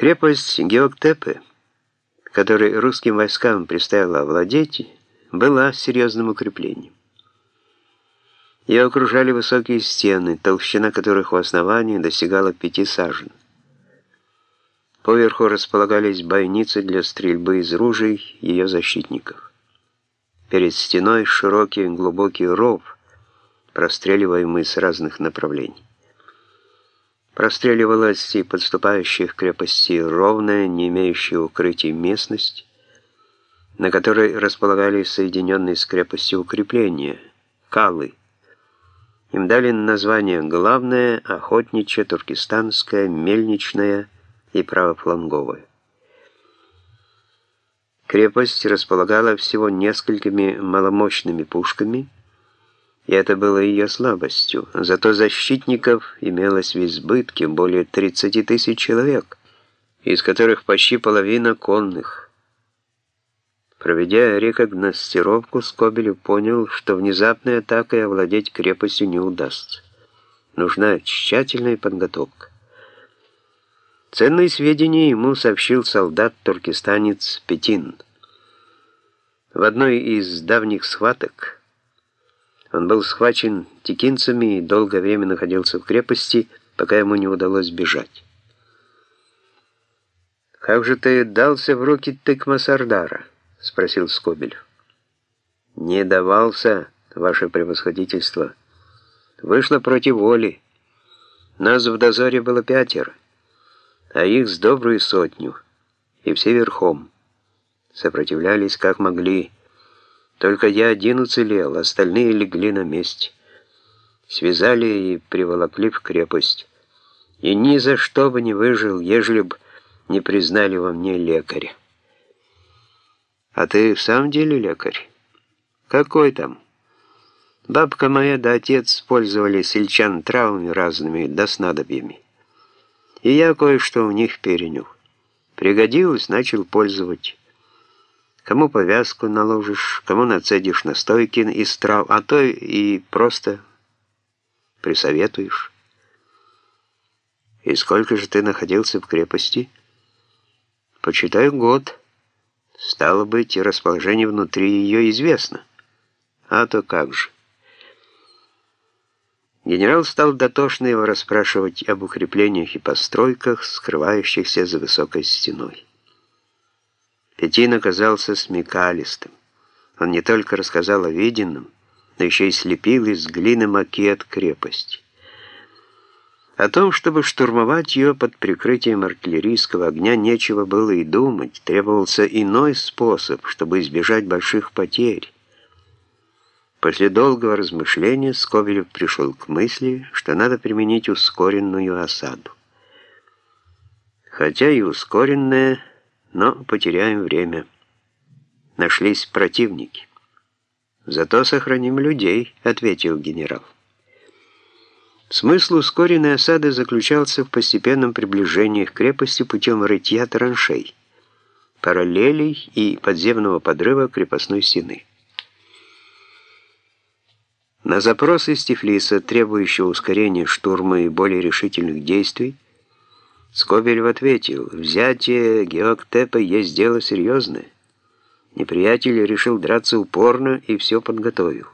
Крепость Геоктепе, которой русским войскам предстояло овладеть, была серьезным укреплением. Ее окружали высокие стены, толщина которых в основании достигала пяти сажен. Поверху располагались бойницы для стрельбы из ружей ее защитников. Перед стеной широкий глубокий ров, простреливаемый с разных направлений. Простреливалась и подступающих к крепости ровная, не имеющая укрытий местность, на которой располагались соединенные с крепостью укрепления, калы. Им дали название главное, охотничье, туркестанское, мельничное и правофланговое. Крепость располагала всего несколькими маломощными пушками, и это было ее слабостью. Зато защитников имелось в избытке более 30 тысяч человек, из которых почти половина конных. Проведя рекогностировку, Скобелев понял, что внезапной атакой овладеть крепостью не удастся. Нужна тщательная подготовка. Ценные сведения ему сообщил солдат-туркестанец Петин. В одной из давних схваток он был схвачен текинцами и долгое время находился в крепости, пока ему не удалось бежать. «Как же ты дался в руки тыкма Сардара?» — спросил Скобелев. «Не давался, ваше превосходительство. Вышло против воли. Нас в дозоре было пятеро, а их с добрую сотню, и все верхом. Сопротивлялись как могли». Только я один уцелел, остальные легли на месте. Связали и приволокли в крепость. И ни за что бы не выжил, ежели б не признали во мне лекаря. А ты в самом деле лекарь? Какой там? Бабка моя да отец пользовали сельчан травами разными да снадобьями. И я кое-что у них перенял. Пригодилось, начал пользовать. Кому повязку наложишь, кому нацедишь настойки из трав, а то и просто присоветуешь. И сколько же ты находился в крепости? Почитай год. Стало быть, и расположение внутри ее известно. А то как же. Генерал стал дотошно его расспрашивать об укреплениях и постройках, скрывающихся за высокой стеной. Петин оказался смекалистым. Он не только рассказал о виденном, но еще и слепил из глины макет крепости. О том, чтобы штурмовать ее под прикрытием артиллерийского огня, нечего было и думать. Требовался иной способ, чтобы избежать больших потерь. После долгого размышления Скобелев пришел к мысли, что надо применить ускоренную осаду. Хотя и ускоренная но потеряем время. Нашлись противники. Зато сохраним людей, ответил генерал. Смысл ускоренной осады заключался в постепенном приближении к крепости путем рытья траншей, параллелей и подземного подрыва крепостной стены. На запрос из Тифлиса, требующего ускорения штурма и более решительных действий, Скобелев ответил, взятие Геоктепа есть дело серьезное. Неприятель решил драться упорно и все подготовил.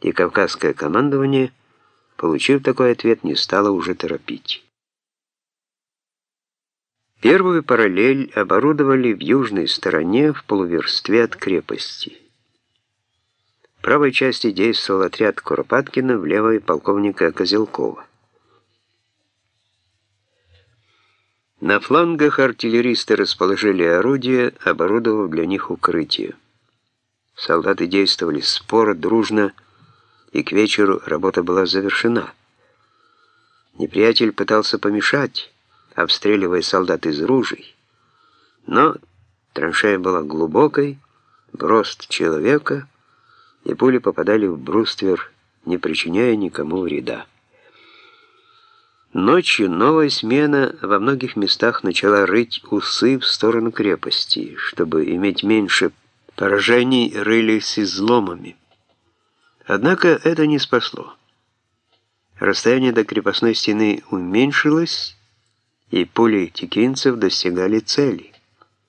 И кавказское командование, получив такой ответ, не стало уже торопить. Первую параллель оборудовали в южной стороне в полуверстве от крепости. В правой части действовал отряд Куропаткина, в левой полковника Козелкова. На флангах артиллеристы расположили орудия, оборудовав для них укрытие. Солдаты действовали споро, дружно, и к вечеру работа была завершена. Неприятель пытался помешать, обстреливая солдат из ружей, но траншея была глубокой, в рост человека, и пули попадали в бруствер, не причиняя никому вреда. Ночью новая смена во многих местах начала рыть усы в сторону крепости, чтобы иметь меньше поражений, рылись изломами. Однако это не спасло. Расстояние до крепостной стены уменьшилось, и пули текинцев достигали цели.